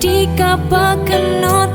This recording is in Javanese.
dikabakan no